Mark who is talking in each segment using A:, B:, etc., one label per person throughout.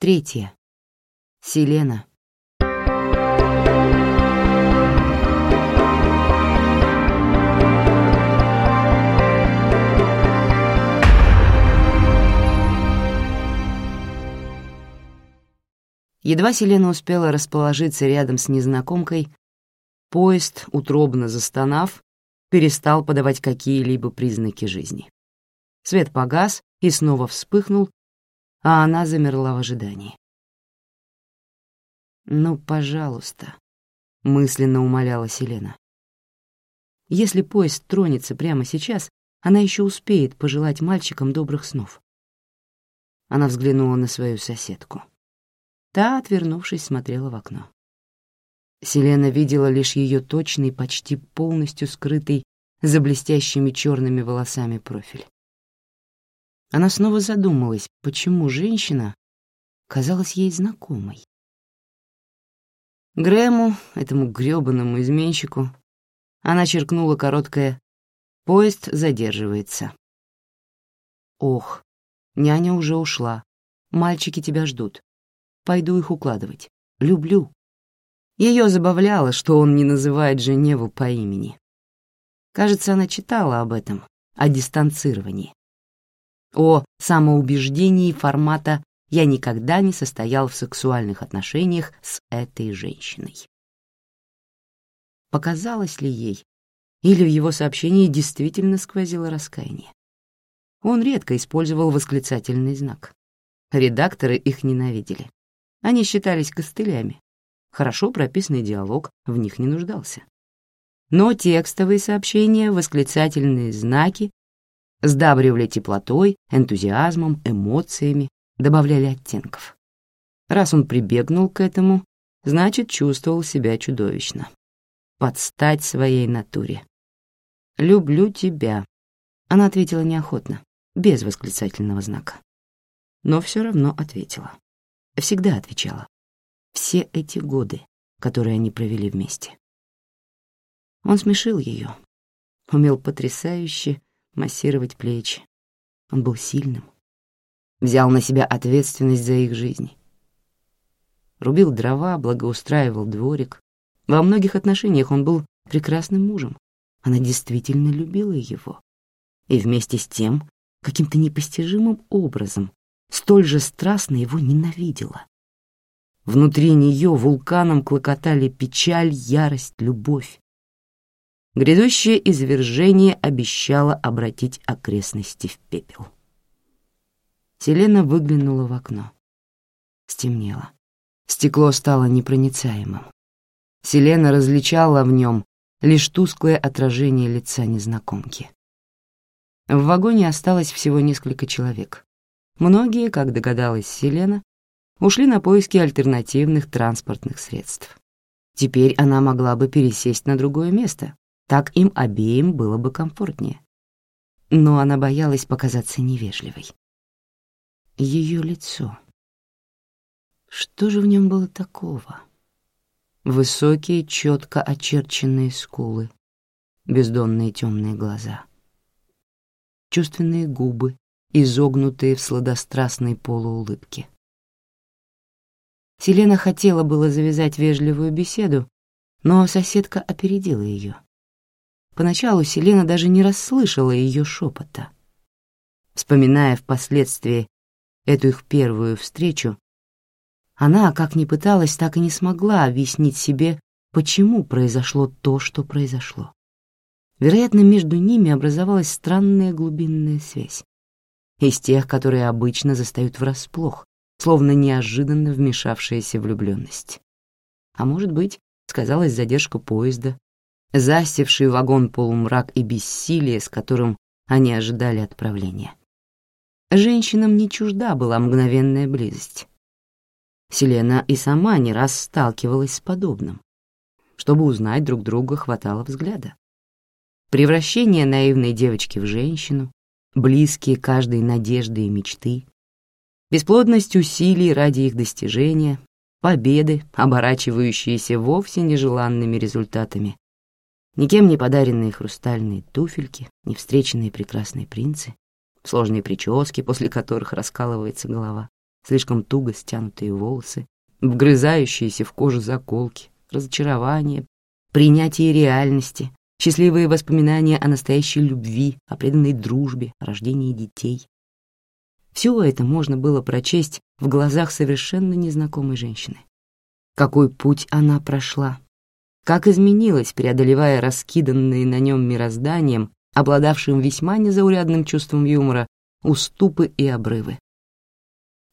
A: Третье. Селена. Едва Селена успела расположиться рядом с незнакомкой, поезд, утробно застонав, перестал подавать какие-либо признаки жизни. Свет погас и снова вспыхнул, а она замерла в ожидании. «Ну, пожалуйста», — мысленно умоляла Селена. «Если поезд тронется прямо сейчас, она еще успеет пожелать мальчикам добрых снов». Она взглянула на свою соседку. Та, отвернувшись, смотрела в окно. Селена видела лишь ее точный, почти полностью скрытый за блестящими черными волосами профиль. Она снова задумалась, почему женщина казалась ей знакомой. Грэму, этому грёбаному изменщику, она черкнула короткое «Поезд задерживается». «Ох, няня уже ушла. Мальчики тебя ждут. Пойду их укладывать. Люблю». Ее забавляло, что он не называет Женеву по имени. Кажется, она читала об этом, о дистанцировании. О самоубеждении формата «я никогда не состоял в сексуальных отношениях с этой женщиной». Показалось ли ей, или в его сообщении действительно сквозило раскаяние? Он редко использовал восклицательный знак. Редакторы их ненавидели. Они считались костылями. Хорошо прописанный диалог в них не нуждался. Но текстовые сообщения, восклицательные знаки сдабривали теплотой, энтузиазмом, эмоциями, добавляли оттенков. Раз он прибегнул к этому, значит, чувствовал себя чудовищно. Подстать своей натуре. «Люблю тебя», — она ответила неохотно, без восклицательного знака. Но все равно ответила. Всегда отвечала. Все эти годы, которые они провели вместе. Он смешил ее, умел потрясающе массировать плечи. Он был сильным, взял на себя ответственность за их жизни. Рубил дрова, благоустраивал дворик. Во многих отношениях он был прекрасным мужем. Она действительно любила его. И вместе с тем, каким-то непостижимым образом, столь же страстно его ненавидела. Внутри нее вулканом клокотали печаль, ярость, любовь. Грядущее извержение обещало обратить окрестности в пепел. Селена выглянула в окно. Стемнело. Стекло стало непроницаемым. Селена различала в нем лишь тусклое отражение лица незнакомки. В вагоне осталось всего несколько человек. Многие, как догадалась Селена, ушли на поиски альтернативных транспортных средств. Теперь она могла бы пересесть на другое место, так им обеим было бы комфортнее. Но она боялась показаться невежливой. Ее лицо. Что же в нем было такого? Высокие, четко очерченные скулы, бездонные темные глаза, чувственные губы, изогнутые в сладострастной полуулыбке. Селена хотела было завязать вежливую беседу, но соседка опередила ее. Поначалу Селена даже не расслышала ее шепота. Вспоминая впоследствии эту их первую встречу, она, как ни пыталась, так и не смогла объяснить себе, почему произошло то, что произошло. Вероятно, между ними образовалась странная глубинная связь. Из тех, которые обычно застают врасплох, словно неожиданно вмешавшаяся влюбленность. А может быть, сказалась задержка поезда застивший вагон полумрак и бессилие, с которым они ожидали отправления. Женщинам не чужда была мгновенная близость. Селена и сама не раз сталкивалась с подобным. Чтобы узнать друг друга, хватало взгляда. Превращение наивной девочки в женщину, близкие каждой надежды и мечты, бесплодность усилий ради их достижения, победы, оборачивающиеся вовсе нежеланными результатами, Никем не подаренные хрустальные туфельки, не встреченные прекрасные принцы, сложные прически, после которых раскалывается голова, слишком туго стянутые волосы, вгрызающиеся в кожу заколки, разочарование, принятие реальности, счастливые воспоминания о настоящей любви, о преданной дружбе, о рождении детей. Все это можно было прочесть в глазах совершенно незнакомой женщины. Какой путь она прошла, как изменилась, преодолевая раскиданные на нем мирозданием, обладавшим весьма незаурядным чувством юмора, уступы и обрывы.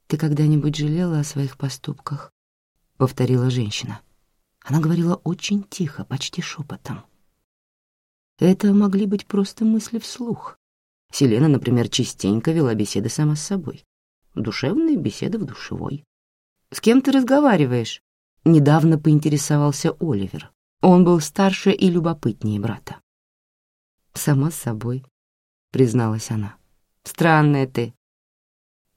A: «Ты когда-нибудь жалела о своих поступках?» — повторила женщина. Она говорила очень тихо, почти шепотом. Это могли быть просто мысли вслух. Селена, например, частенько вела беседы сама с собой. Душевные беседы в душевой. «С кем ты разговариваешь?» Недавно поинтересовался Оливер. Он был старше и любопытнее брата. «Сама с собой», — призналась она. «Странная ты».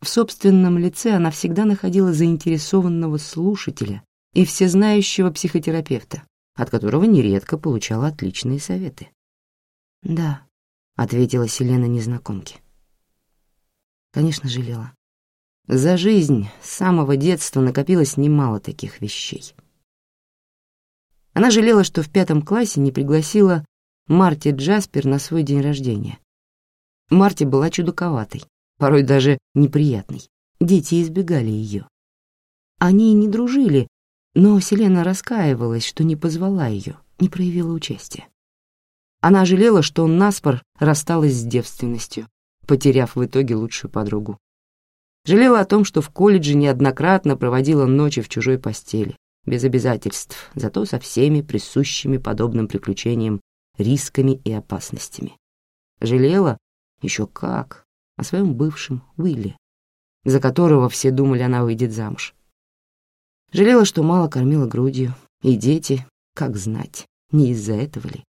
A: В собственном лице она всегда находила заинтересованного слушателя и всезнающего психотерапевта, от которого нередко получала отличные советы. «Да», — ответила Селена незнакомке. Конечно, жалела. За жизнь с самого детства накопилось немало таких вещей. Она жалела, что в пятом классе не пригласила Марти Джаспер на свой день рождения. Марти была чудаковатой, порой даже неприятной. Дети избегали ее. Они не дружили, но Селена раскаивалась, что не позвала ее, не проявила участия. Она жалела, что наспор рассталась с девственностью, потеряв в итоге лучшую подругу. Жалела о том, что в колледже неоднократно проводила ночи в чужой постели, без обязательств, зато со всеми присущими подобным приключениям рисками и опасностями. Жалела еще как о своем бывшем Уилле, за которого все думали, она выйдет замуж. Жалела, что мало кормила грудью, и дети, как знать, не из-за этого ли,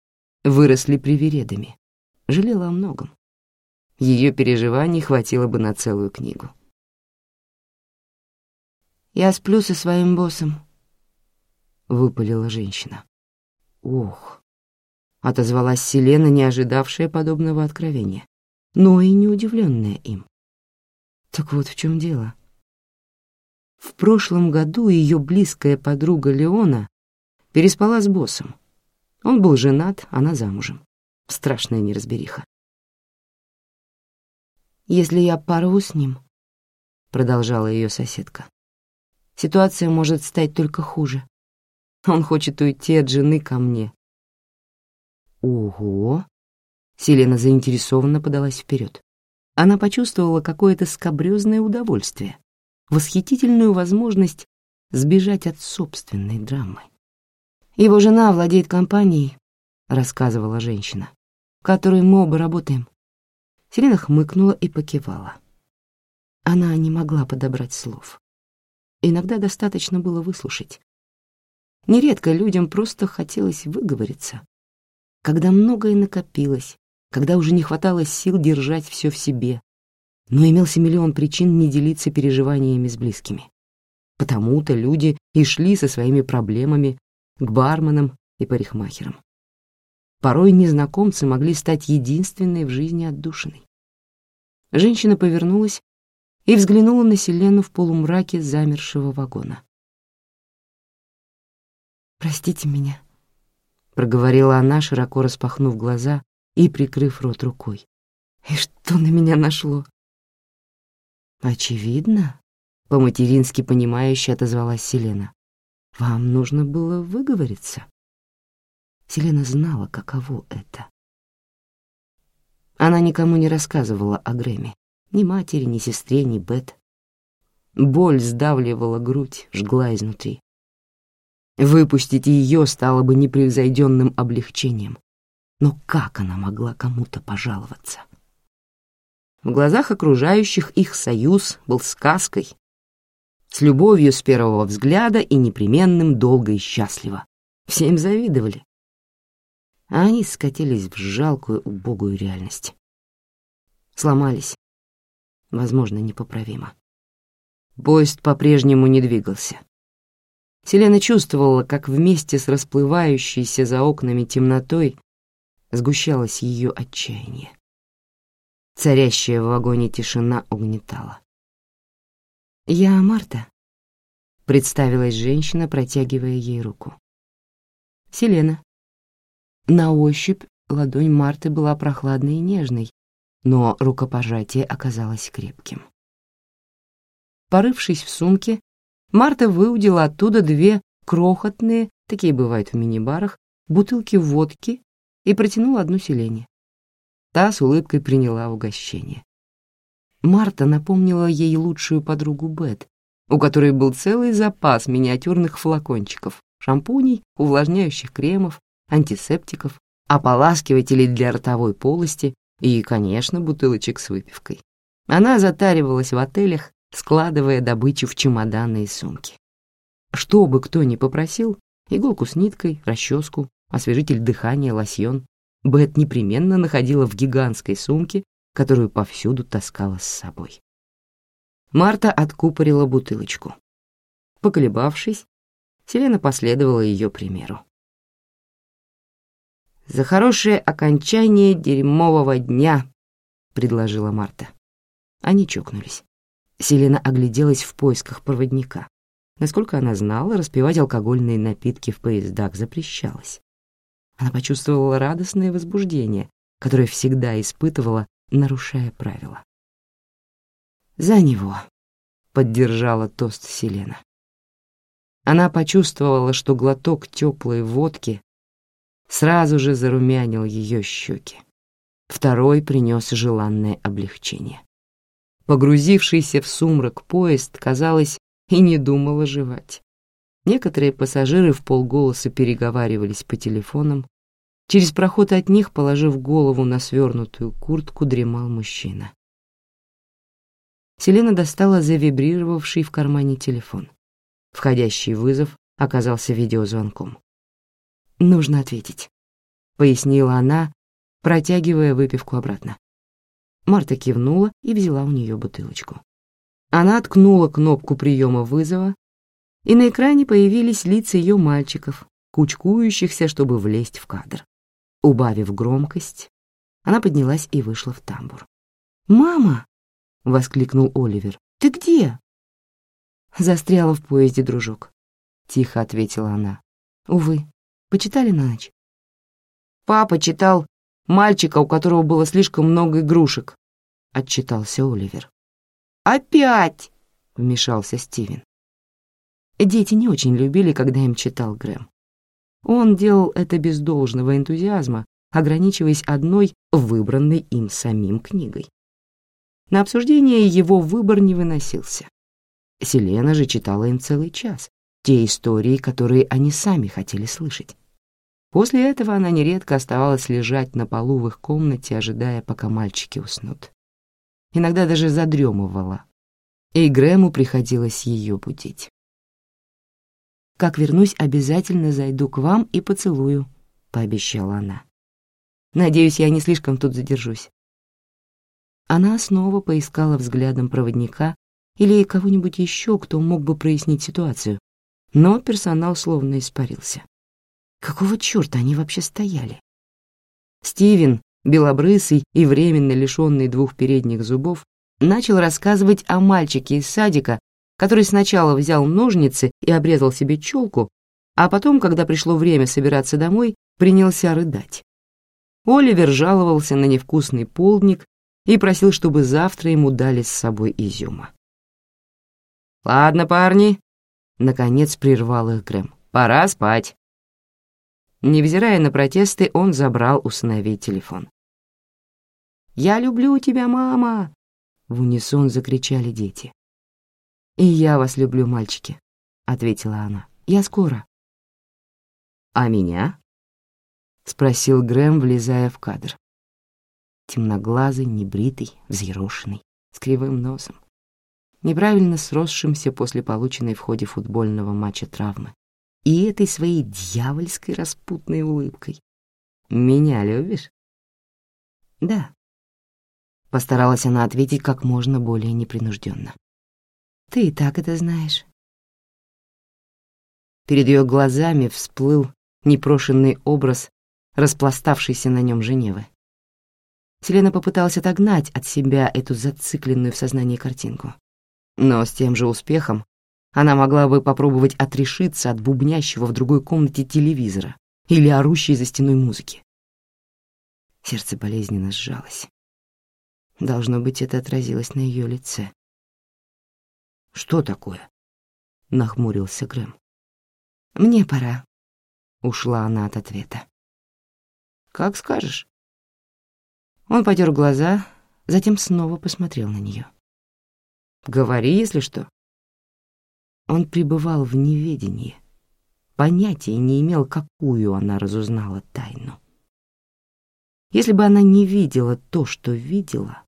A: выросли привередами. Жалела о многом. Ее переживаний хватило бы на целую книгу. «Я сплю со своим боссом», — выпалила женщина. «Ох», — отозвалась Селена, не ожидавшая подобного откровения, но и не удивленная им. Так вот в чем дело. В прошлом году ее близкая подруга Леона переспала с боссом. Он был женат, она замужем. Страшная неразбериха. «Если я порву с ним», — продолжала ее соседка, ситуация может стать только хуже. Он хочет уйти от жены ко мне. Ого! Селена заинтересованно подалась вперед. Она почувствовала какое-то скабрезное удовольствие, восхитительную возможность сбежать от собственной драмы. «Его жена владеет компанией», — рассказывала женщина, «в которой мы оба работаем». Селена хмыкнула и покивала. Она не могла подобрать слов. Иногда достаточно было выслушать. Нередко людям просто хотелось выговориться. Когда многое накопилось, когда уже не хватало сил держать все в себе, но имелся миллион причин не делиться переживаниями с близкими. Потому-то люди и шли со своими проблемами к барменам и парикмахерам. Порой незнакомцы могли стать единственной в жизни отдушиной. Женщина повернулась и взглянула на Селену в полумраке замершего вагона. «Простите меня», — проговорила она, широко распахнув глаза и прикрыв рот рукой. «И что на меня нашло?» «Очевидно», — по-матерински понимающе отозвалась Селена. «Вам нужно было выговориться». Селена знала, каково это. Она никому не рассказывала о Грэме. Ни матери, ни сестре, ни Бет. Боль сдавливала грудь, жгла изнутри. Выпустить ее стало бы непревзойденным облегчением. Но как она могла кому-то пожаловаться? В глазах окружающих их союз был сказкой, с любовью с первого взгляда и непременным долго и счастливо. Все им завидовали. А они скатились в жалкую, убогую реальность. Сломались, возможно, непоправимо. Поезд по-прежнему не двигался. Селена чувствовала, как вместе с расплывающейся за окнами темнотой сгущалось ее отчаяние. Царящая в вагоне тишина угнетала. «Я Марта», — представилась женщина, протягивая ей руку. «Селена». На ощупь ладонь Марты была прохладной и нежной, но рукопожатие оказалось крепким. Порывшись в сумке, Марта выудила оттуда две крохотные, такие бывают в мини-барах, бутылки водки и протянула одну селение. Та с улыбкой приняла угощение. Марта напомнила ей лучшую подругу Бет, у которой был целый запас миниатюрных флакончиков, шампуней, увлажняющих кремов, антисептиков, ополаскивателей для ротовой полости и, конечно, бутылочек с выпивкой. Она затаривалась в отелях, складывая добычу в чемоданы и сумки. Что бы кто ни попросил, иголку с ниткой, расческу, освежитель дыхания, лосьон, Бет непременно находила в гигантской сумке, которую повсюду таскала с собой. Марта откупорила бутылочку. Поколебавшись, Селена последовала ее примеру. «За хорошее окончание дерьмового дня», — предложила Марта. Они чокнулись. Селена огляделась в поисках проводника. Насколько она знала, распивать алкогольные напитки в поездах запрещалось. Она почувствовала радостное возбуждение, которое всегда испытывала, нарушая правила. «За него», — поддержала тост Селена. Она почувствовала, что глоток теплой водки сразу же зарумянил ее щеки. Второй принес желанное облегчение. Погрузившийся в сумрак поезд, казалось, и не думал оживать. Некоторые пассажиры в полголоса переговаривались по телефонам. Через проход от них, положив голову на свернутую куртку, дремал мужчина. Селена достала завибрировавший в кармане телефон. Входящий вызов оказался видеозвонком. «Нужно ответить», — пояснила она, протягивая выпивку обратно. Марта кивнула и взяла у нее бутылочку. Она ткнула кнопку приема вызова, и на экране появились лица ее мальчиков, кучкующихся, чтобы влезть в кадр. Убавив громкость, она поднялась и вышла в тамбур. «Мама!» — воскликнул Оливер. «Ты где?» «Застряла в поезде, дружок», — тихо ответила она. «Увы, почитали на ночь?» «Папа читал мальчика, у которого было слишком много игрушек», — отчитался Оливер. «Опять!» — вмешался Стивен. Дети не очень любили, когда им читал Грэм. Он делал это без должного энтузиазма, ограничиваясь одной выбранной им самим книгой. На обсуждение его выбор не выносился. Селена же читала им целый час, те истории, которые они сами хотели слышать. После этого она нередко оставалась лежать на полу в их комнате, ожидая, пока мальчики уснут. Иногда даже задремывала, и Грэму приходилось ее будить. Как вернусь, обязательно зайду к вам и поцелую», — пообещала она. «Надеюсь, я не слишком тут задержусь». Она снова поискала взглядом проводника или кого-нибудь еще, кто мог бы прояснить ситуацию, но персонал словно испарился. Какого черта они вообще стояли? Стивен, белобрысый и временно лишенный двух передних зубов, начал рассказывать о мальчике из садика, который сначала взял ножницы и обрезал себе челку, а потом, когда пришло время собираться домой, принялся рыдать. Оливер жаловался на невкусный полдник и просил, чтобы завтра ему дали с собой изюма. «Ладно, парни», — наконец прервал их Грэм, — «пора спать». Невзирая на протесты, он забрал у сыновей телефон. «Я люблю тебя, мама!» — в унисон закричали дети. «И я вас люблю, мальчики», — ответила она. «Я скоро». «А меня?» — спросил Грэм, влезая в кадр. Темноглазый, небритый, взъерошенный, с кривым носом, неправильно сросшимся после полученной в ходе футбольного матча травмы, и этой своей дьявольской распутной улыбкой. «Меня любишь?» «Да», — постаралась она ответить как можно более непринужденно. Ты и так это знаешь. Перед ее глазами всплыл непрошенный образ распластавшейся на нем Женевы. Селена попыталась отогнать от себя эту зацикленную в сознании картинку. Но с тем же успехом она могла бы попробовать отрешиться от бубнящего в другой комнате телевизора или орущей за стеной музыки. Сердце болезненно сжалось. Должно быть, это отразилось на ее лице. «Что такое?» — нахмурился Грэм. «Мне пора», — ушла она от ответа. «Как скажешь». Он потер глаза, затем снова посмотрел на нее. «Говори, если что». Он пребывал в неведении, понятия не имел, какую она разузнала тайну. Если бы она не видела то, что видела,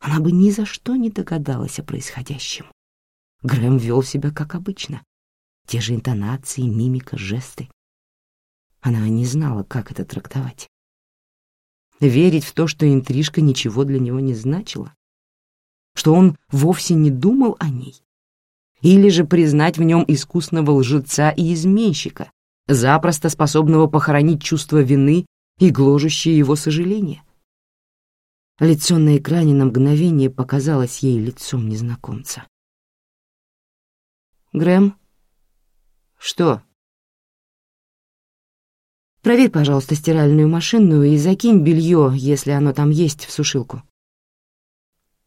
A: она бы ни за что не догадалась о происходящем. Грэм вел себя как обычно. Те же интонации, мимика, жесты. Она не знала, как это трактовать. Верить в то, что интрижка ничего для него не значила? Что он вовсе не думал о ней? Или же признать в нем искусного лжеца и изменщика, запросто способного похоронить чувство вины и гложущее его сожаление? Лицо на экране на мгновение показалось ей лицом незнакомца. «Грэм?» «Что?» «Проверь, пожалуйста, стиральную машину и закинь белье, если оно там есть, в сушилку».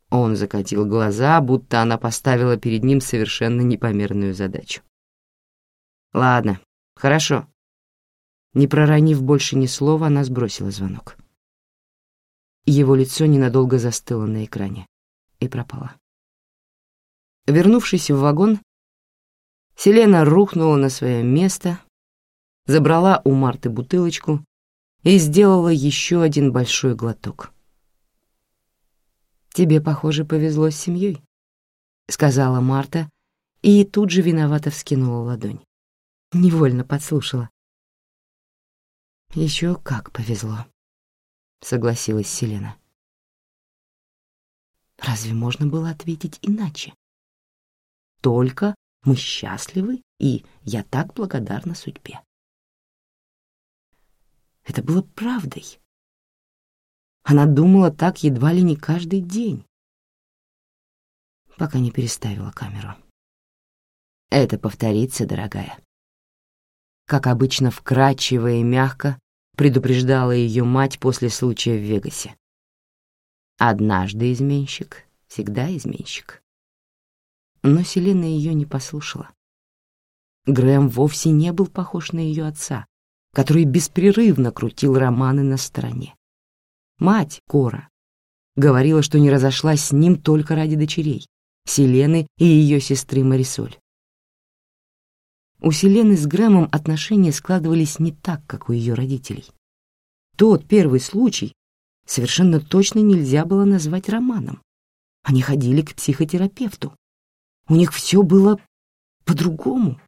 A: Он закатил глаза, будто она поставила перед ним совершенно непомерную задачу. «Ладно, хорошо». Не проронив больше ни слова, она сбросила звонок. Его лицо ненадолго застыло на экране и пропало. Вернувшись в вагон, Селена рухнула на свое место, забрала у Марты бутылочку и сделала еще один большой глоток. «Тебе, похоже, повезло с семьей», — сказала Марта и тут же виновато вскинула ладонь. Невольно подслушала. «Еще как повезло», — согласилась Селена. Разве можно было ответить иначе? Только мы счастливы, и я так благодарна судьбе. Это было правдой. Она думала так едва ли не каждый день, пока не переставила камеру. Это повторится, дорогая. Как обычно, вкрадчиво и мягко предупреждала ее мать после случая в Вегасе. Однажды изменщик, всегда изменщик. Но Селена ее не послушала. Грэм вовсе не был похож на ее отца, который беспрерывно крутил романы на стороне. Мать, Кора, говорила, что не разошлась с ним только ради дочерей, Селены и ее сестры Марисоль. У Селены с Грэмом отношения складывались не так, как у ее родителей. Тот первый случай совершенно точно нельзя было назвать романом. Они ходили к психотерапевту, у них все было по-другому.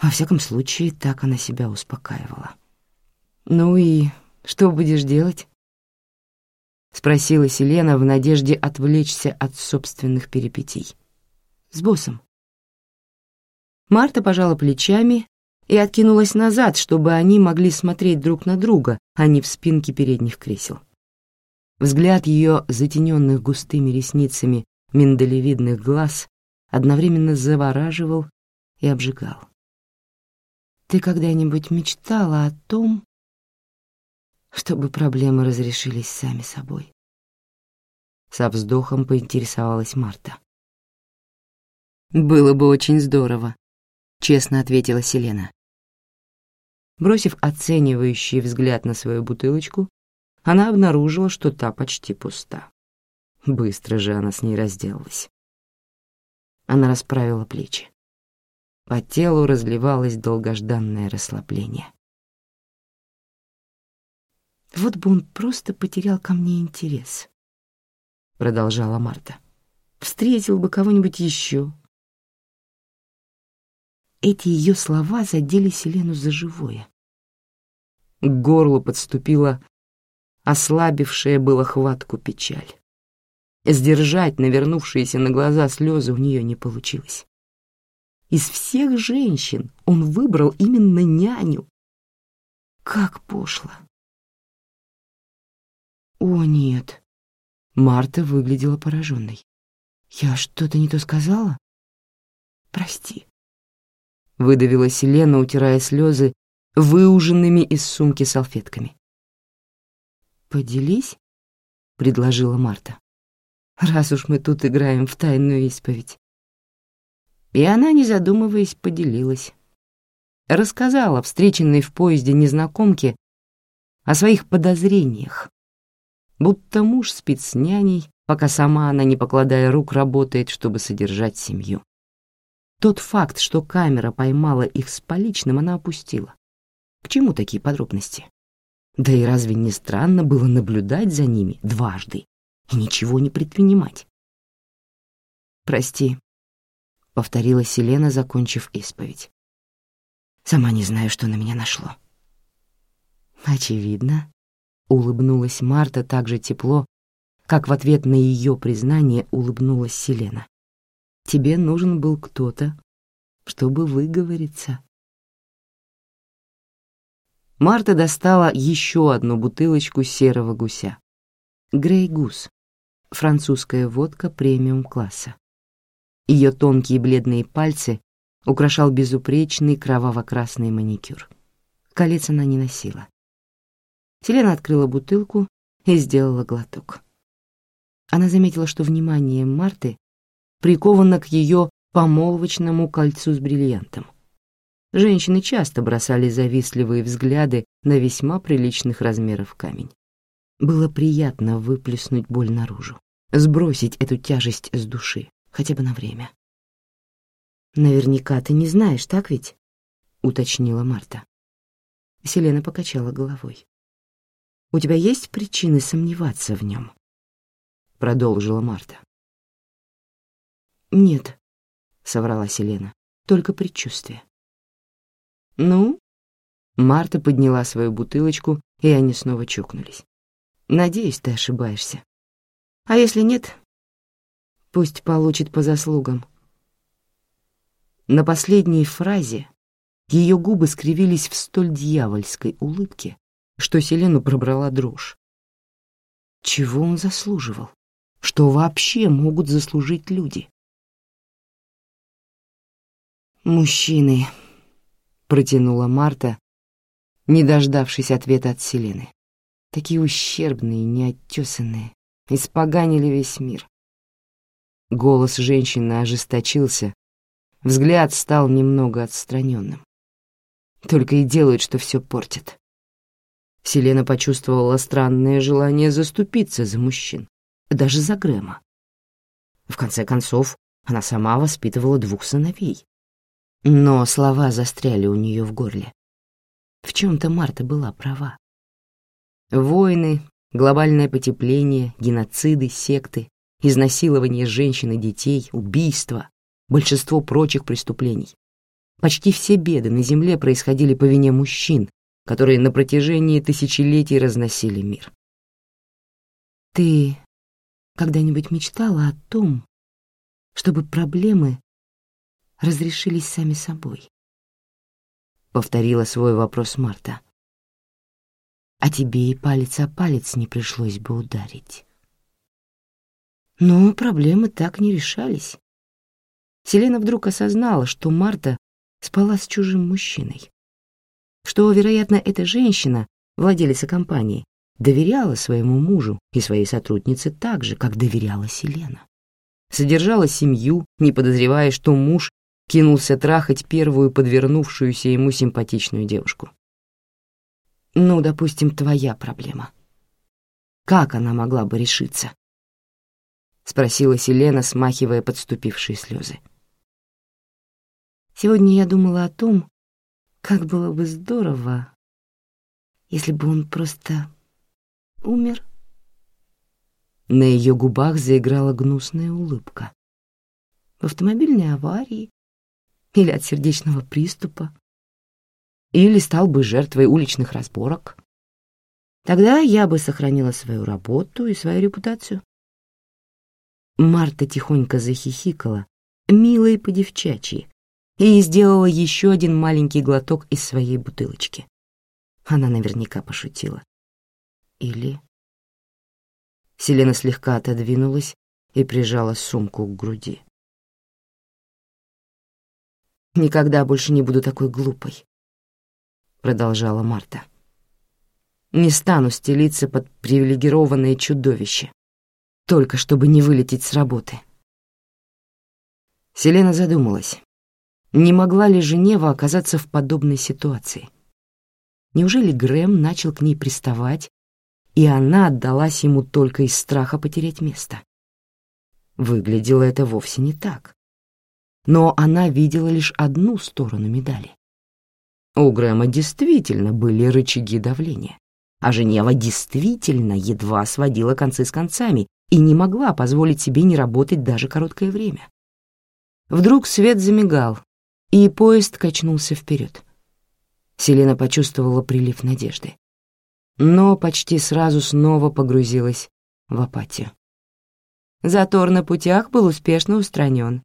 A: Во всяком случае, так она себя успокаивала. «Ну и что будешь делать?» — спросила Селена в надежде отвлечься от собственных перипетий. «С боссом». Марта пожала плечами и откинулась назад, чтобы они могли смотреть друг на друга, а не в спинке передних кресел. Взгляд ее, затененных густыми ресницами миндалевидных глаз одновременно завораживал и обжигал. «Ты когда-нибудь мечтала о том, чтобы проблемы разрешились сами собой?» Со вздохом поинтересовалась Марта. «Было бы очень здорово», — честно ответила Селена. Бросив оценивающий взгляд на свою бутылочку, она обнаружила, что та почти пуста. Быстро же она с ней разделалась. Она расправила плечи. По телу разливалось долгожданное расслабление. «Вот бы он просто потерял ко мне интерес», — продолжала Марта. «Встретил бы кого-нибудь еще». Эти ее слова задели Селену за живое. К горлу подступила ослабившая было хватку печаль. Сдержать навернувшиеся на глаза слезы у нее не получилось. Из всех женщин он выбрал именно няню. Как пошло. О, нет. Марта выглядела пораженной. «Я что-то не то сказала? Прости», — выдавила Селена, утирая слезы, выуженными из сумки салфетками. «Поделись», — предложила Марта, «раз уж мы тут играем в тайную исповедь». И она, не задумываясь, поделилась. Рассказала встреченной в поезде незнакомке о своих подозрениях, будто муж спит с няней, пока сама она, не покладая рук, работает, чтобы содержать семью. Тот факт, что камера поймала их с поличным, она опустила. К чему такие подробности? Да и разве не странно было наблюдать за ними дважды и ничего не предпринимать? «Прости», — повторила Селена, закончив исповедь. «Сама не знаю, что на меня нашло». «Очевидно», — улыбнулась Марта так же тепло, как в ответ на ее признание улыбнулась Селена. «Тебе нужен был кто-то, чтобы выговориться». Марта достала еще одну бутылочку серого гуся. Грей Гус, французская водка премиум-класса. Ее тонкие бледные пальцы украшал безупречный кроваво-красный маникюр. Колец она не носила. Селена открыла бутылку и сделала глоток. Она заметила, что внимание Марты приковано к ее помолвочному кольцу с бриллиантом. Женщины часто бросали завистливые взгляды на весьма приличных размеров камень. Было приятно выплеснуть боль наружу, сбросить эту тяжесть с души, хотя бы на время. «Наверняка ты не знаешь, так ведь?» — уточнила Марта. Селена покачала головой. «У тебя есть причины сомневаться в нем?» — продолжила Марта. «Нет», — соврала Селена, — «только предчувствие». «Ну?» Марта подняла свою бутылочку, и они снова чокнулись. «Надеюсь, ты ошибаешься. А если нет, пусть получит по заслугам». На последней фразе ее губы скривились в столь дьявольской улыбке, что Селену пробрала дрожь. Чего он заслуживал? Что вообще могут заслужить люди? «Мужчины», — протянула Марта, не дождавшись ответа от Селены. «Такие ущербные, неоттесанные, испоганили весь мир». Голос женщины ожесточился, взгляд стал немного отстраненным. Только и делают, что все портят. Селена почувствовала странное желание заступиться за мужчин, даже за Грэма. В конце концов, она сама воспитывала двух сыновей. Но слова застряли у нее в горле. В чем-то Марта была права. Войны, глобальное потепление, геноциды, секты, изнасилование женщин и детей, убийства, большинство прочих преступлений. Почти все беды на Земле происходили по вине мужчин, которые на протяжении тысячелетий разносили мир. Ты когда-нибудь мечтала о том, чтобы проблемы разрешились сами собой? Повторила свой вопрос Марта. А тебе и палец о палец не пришлось бы ударить. Но проблемы так не решались. Селена вдруг осознала, что Марта спала с чужим мужчиной что, вероятно, эта женщина, владелица компании, доверяла своему мужу и своей сотруднице так же, как доверяла Селена. Содержала семью, не подозревая, что муж кинулся трахать первую подвернувшуюся ему симпатичную девушку. Ну, допустим, твоя проблема. Как она могла бы решиться? Спросила Селена, смахивая подступившие слезы. Сегодня я думала о том, как было бы здорово, если бы он просто умер. На ее губах заиграла гнусная улыбка. В автомобильной аварии или от сердечного приступа, или стал бы жертвой уличных разборок. Тогда я бы сохранила свою работу и свою репутацию. Марта тихонько захихикала, мило и по-девчачьи, и сделала еще один маленький глоток из своей бутылочки. Она наверняка пошутила. Или... Селена слегка отодвинулась и прижала сумку к груди. «Никогда больше не буду такой глупой», — продолжала Марта. «Не стану стелиться под привилегированное чудовище, только чтобы не вылететь с работы». Селена задумалась, не могла ли Женева оказаться в подобной ситуации. Неужели Грэм начал к ней приставать, и она отдалась ему только из страха потерять место? Выглядело это вовсе не так. Но она видела лишь одну сторону медали. У Грэма действительно были рычаги давления, а Женева действительно едва сводила концы с концами и не могла позволить себе не работать даже короткое время. Вдруг свет замигал, и поезд качнулся вперед. Селена почувствовала прилив надежды, но почти сразу снова погрузилась в апатию. Затор на путях был успешно устранен.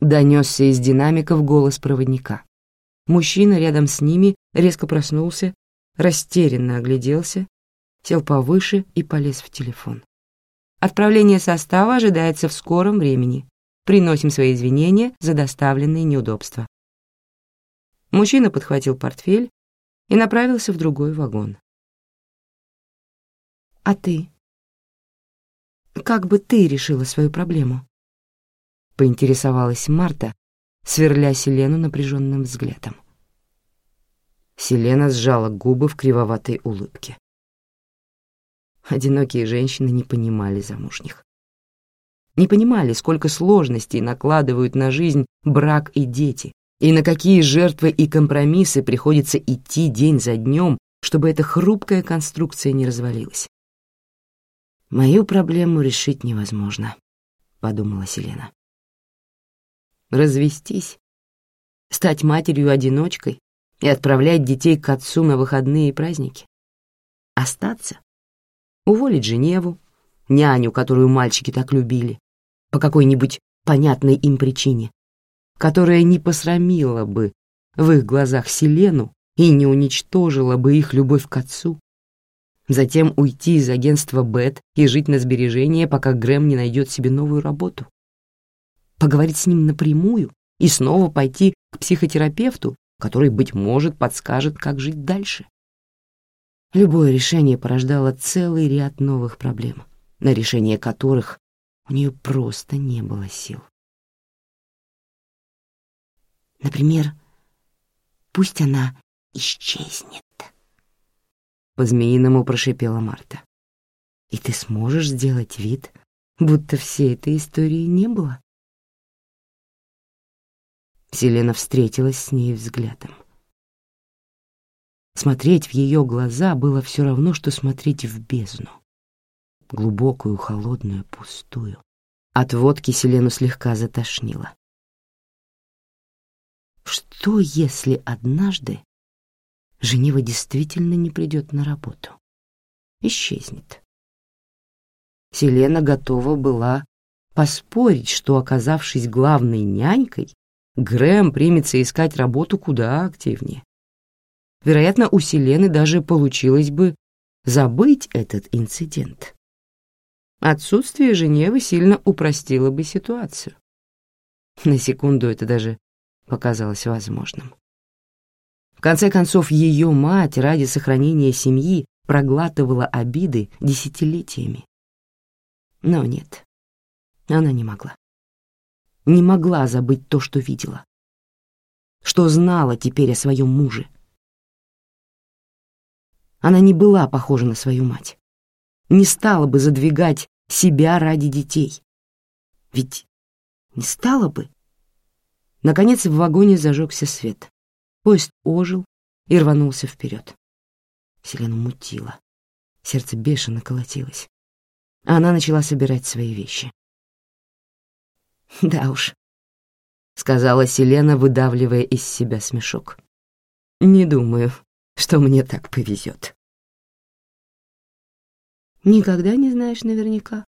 A: Донесся из динамиков голос проводника. Мужчина рядом с ними резко проснулся, растерянно огляделся, сел повыше и полез в телефон. Отправление состава ожидается в скором времени. Приносим свои извинения за доставленные неудобства. Мужчина подхватил портфель и направился в другой вагон. «А ты?» Как бы ты решила свою проблему?» Поинтересовалась Марта, сверля Селену напряженным взглядом. Селена сжала губы в кривоватой улыбке. Одинокие женщины не понимали замужних. Не понимали, сколько сложностей накладывают на жизнь брак и дети, и на какие жертвы и компромиссы приходится идти день за днем, чтобы эта хрупкая конструкция не развалилась. «Мою проблему решить невозможно», — подумала Селена. Развестись, стать матерью-одиночкой и отправлять детей к отцу на выходные и праздники. Остаться, уволить Женеву, няню, которую мальчики так любили, по какой-нибудь понятной им причине, которая не посрамила бы в их глазах Селену и не уничтожила бы их любовь к отцу, затем уйти из агентства Бет и жить на сбережения, пока Грэм не найдет себе новую работу. Поговорить с ним напрямую и снова пойти к психотерапевту, который, быть может, подскажет, как жить дальше. Любое решение порождало целый ряд новых проблем, на решение которых у нее просто не было сил. Например, пусть она исчезнет. По-змеиному прошипела Марта. «И ты сможешь сделать вид, будто всей этой истории не было?» Селена встретилась с ней взглядом. Смотреть в ее глаза было все равно, что смотреть в бездну. Глубокую, холодную, пустую. От водки Селену слегка затошнило. Что, если однажды Женева действительно не придет на работу. Исчезнет. Селена готова была поспорить, что, оказавшись главной нянькой, Грэм примется искать работу куда активнее. Вероятно, у Селены даже получилось бы забыть этот инцидент. Отсутствие Женевы сильно упростило бы ситуацию. На секунду это даже показалось возможным конце концов, ее мать ради сохранения семьи проглатывала обиды десятилетиями. Но нет, она не могла. Не могла забыть то, что видела. Что знала теперь о своем муже. Она не была похожа на свою мать. Не стала бы задвигать себя ради детей. Ведь не стала бы. Наконец в вагоне зажегся свет. Поезд ожил и рванулся вперед. Селену мутила. Сердце бешено колотилось. Она начала собирать свои вещи. «Да уж», — сказала Селена, выдавливая из себя смешок. «Не думаю, что мне так повезет». «Никогда не знаешь наверняка».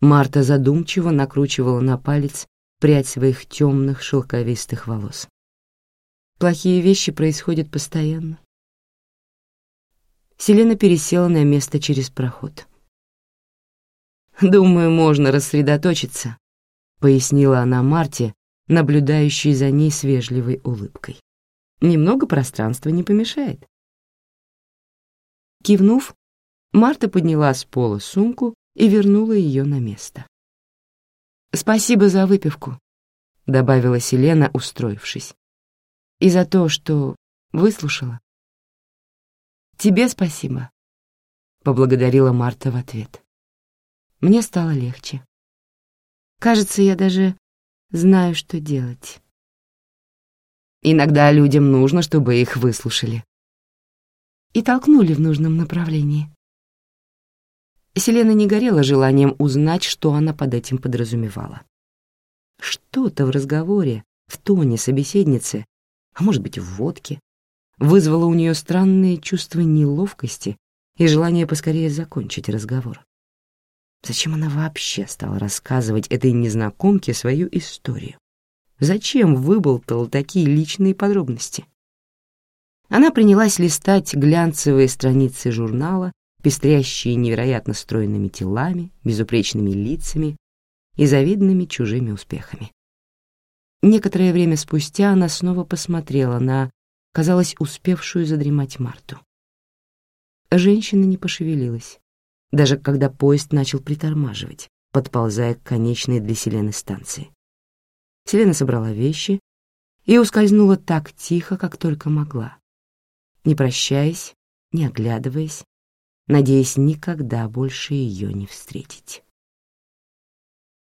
A: Марта задумчиво накручивала на палец прядь своих темных шелковистых волос. Плохие вещи происходят постоянно. Селена пересела на место через проход. Думаю, можно рассредоточиться», — пояснила она Марте, наблюдающей за ней с вежливой улыбкой. «Немного пространства не помешает». Кивнув, Марта подняла с пола сумку и вернула ее на место. «Спасибо за выпивку», — добавила Селена, устроившись. «И за то, что выслушала». «Тебе спасибо», — поблагодарила Марта в ответ. Мне стало легче. Кажется, я даже знаю, что делать. Иногда людям нужно, чтобы их выслушали. И толкнули в нужном направлении. Селена не горела желанием узнать, что она под этим подразумевала. Что-то в разговоре, в тоне собеседницы, а может быть, в водке, вызвало у нее странные чувства неловкости и желание поскорее закончить разговор. Зачем она вообще стала рассказывать этой незнакомке свою историю? Зачем выболтал такие личные подробности? Она принялась листать глянцевые страницы журнала, пестрящие невероятно стройными телами, безупречными лицами и завидными чужими успехами. Некоторое время спустя она снова посмотрела на, казалось, успевшую задремать Марту. Женщина не пошевелилась, даже когда поезд начал притормаживать, подползая к конечной для Селены станции. Селена собрала вещи и ускользнула так тихо, как только могла, не прощаясь, не оглядываясь, надеясь никогда больше ее не встретить.